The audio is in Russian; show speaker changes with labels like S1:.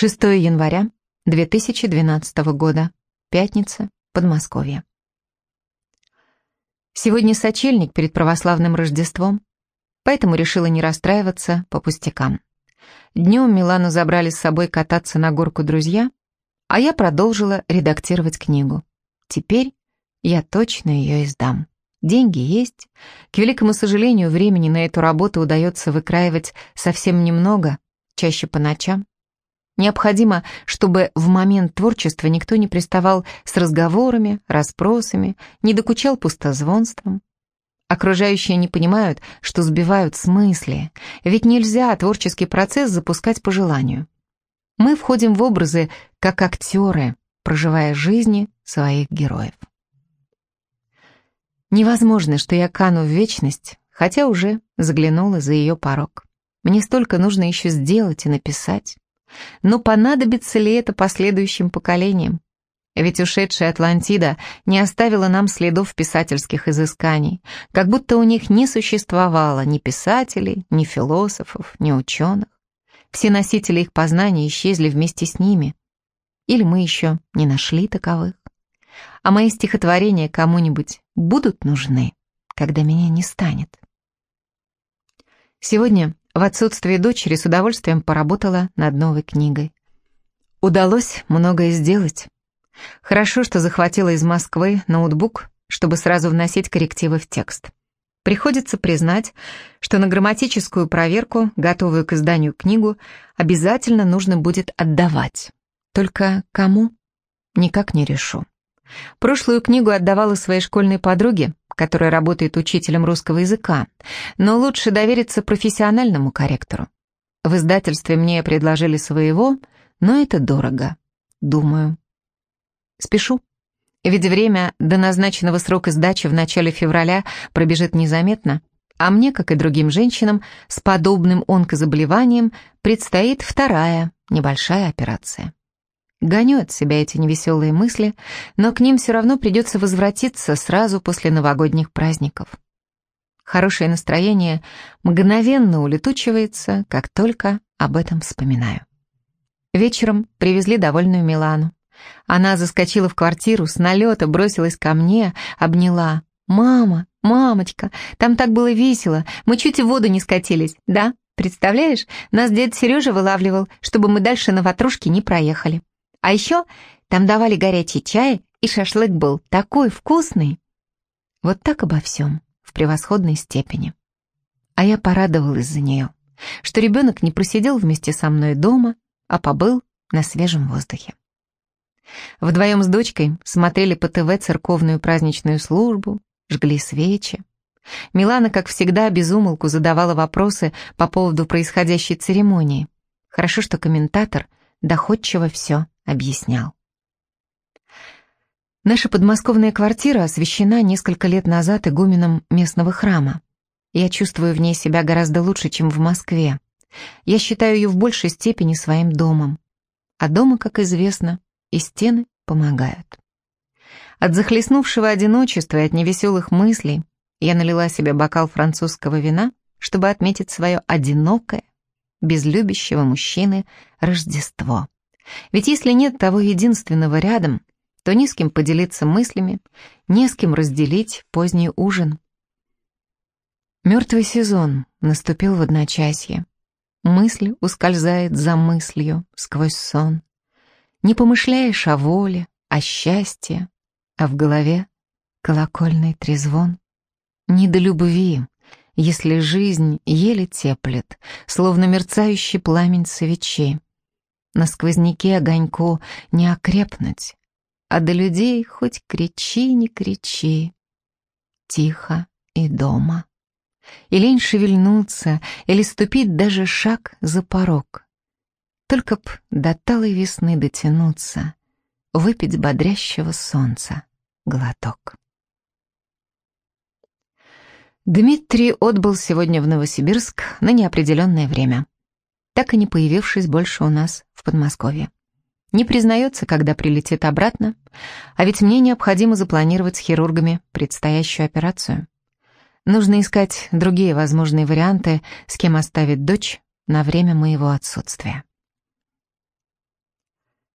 S1: 6 января 2012 года. Пятница, Подмосковье. Сегодня сочельник перед православным Рождеством, поэтому решила не расстраиваться по пустякам. Днем Милану забрали с собой кататься на горку друзья, а я продолжила редактировать книгу. Теперь я точно ее издам. Деньги есть. К великому сожалению, времени на эту работу удается выкраивать совсем немного, чаще по ночам. Необходимо, чтобы в момент творчества никто не приставал с разговорами, расспросами, не докучал пустозвонством. Окружающие не понимают, что сбивают с мысли, ведь нельзя творческий процесс запускать по желанию. Мы входим в образы как актеры, проживая жизни своих героев. Невозможно, что я кану в вечность, хотя уже заглянула за ее порог. Мне столько нужно еще сделать и написать. Но понадобится ли это последующим поколениям? Ведь ушедшая Атлантида не оставила нам следов писательских изысканий, как будто у них не существовало ни писателей, ни философов, ни ученых. Все носители их познаний исчезли вместе с ними. Или мы еще не нашли таковых а мои стихотворения кому-нибудь будут нужны, когда меня не станет. Сегодня в отсутствие дочери с удовольствием поработала над новой книгой. Удалось многое сделать. Хорошо, что захватила из Москвы ноутбук, чтобы сразу вносить коррективы в текст. Приходится признать, что на грамматическую проверку, готовую к изданию книгу, обязательно нужно будет отдавать. Только кому? Никак не решу. Прошлую книгу отдавала своей школьной подруге, которая работает учителем русского языка, но лучше довериться профессиональному корректору. В издательстве мне предложили своего, но это дорого, думаю. Спешу. Ведь время до назначенного срока сдачи в начале февраля пробежит незаметно, а мне, как и другим женщинам с подобным онкозаболеванием, предстоит вторая небольшая операция. Гоню от себя эти невеселые мысли, но к ним все равно придется возвратиться сразу после новогодних праздников. Хорошее настроение мгновенно улетучивается, как только об этом вспоминаю. Вечером привезли довольную Милану. Она заскочила в квартиру, с налета бросилась ко мне, обняла. «Мама, мамочка, там так было весело, мы чуть в воду не скатились, да? Представляешь, нас дед Сережа вылавливал, чтобы мы дальше на ватрушке не проехали». А еще там давали горячий чай, и шашлык был такой вкусный. Вот так обо всем, в превосходной степени. А я порадовалась за нее, что ребенок не просидел вместе со мной дома, а побыл на свежем воздухе. Вдвоем с дочкой смотрели по ТВ церковную праздничную службу, жгли свечи. Милана, как всегда, безумолку задавала вопросы по поводу происходящей церемонии. Хорошо, что комментатор доходчиво все объяснял. Наша подмосковная квартира освящена несколько лет назад игуменом местного храма. Я чувствую в ней себя гораздо лучше, чем в Москве. Я считаю ее в большей степени своим домом. А дома, как известно, и стены помогают. От захлестнувшего одиночества и от невеселых мыслей я налила себе бокал французского вина, чтобы отметить свое одинокое, без любящего мужчины Рождество. Ведь если нет того единственного рядом, то ни с кем поделиться мыслями, не с кем разделить поздний ужин. Мертвый сезон наступил в одночасье. Мысль ускользает за мыслью сквозь сон. Не помышляешь о воле, о счастье, а в голове колокольный трезвон. Не до любви, если жизнь еле теплит, словно мерцающий пламень свечи. На сквозняке огоньку не окрепнуть, а до людей хоть кричи, не кричи. Тихо и дома. И лень шевельнуться или ступить даже шаг за порог. Только б до талой весны дотянуться, выпить бодрящего солнца глоток. Дмитрий отбыл сегодня в Новосибирск на неопределенное время так и не появившись больше у нас в Подмосковье. Не признается, когда прилетит обратно, а ведь мне необходимо запланировать с хирургами предстоящую операцию. Нужно искать другие возможные варианты, с кем оставить дочь на время моего отсутствия.